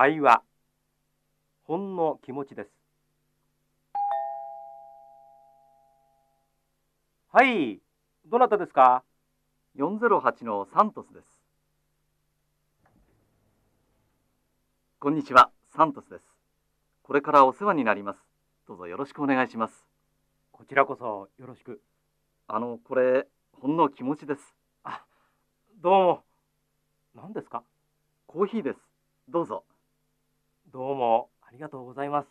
会話ほんの気持ちですはいどなたですか？408のサントスです。こんにちは、サントスです。これからお世話になります。どうぞよろしくお願いします。こちらこそよろしくあの、これ、ほんの気持ちです。あどうも何ですか？コーヒーです。どうぞ。どうもありがとうございます。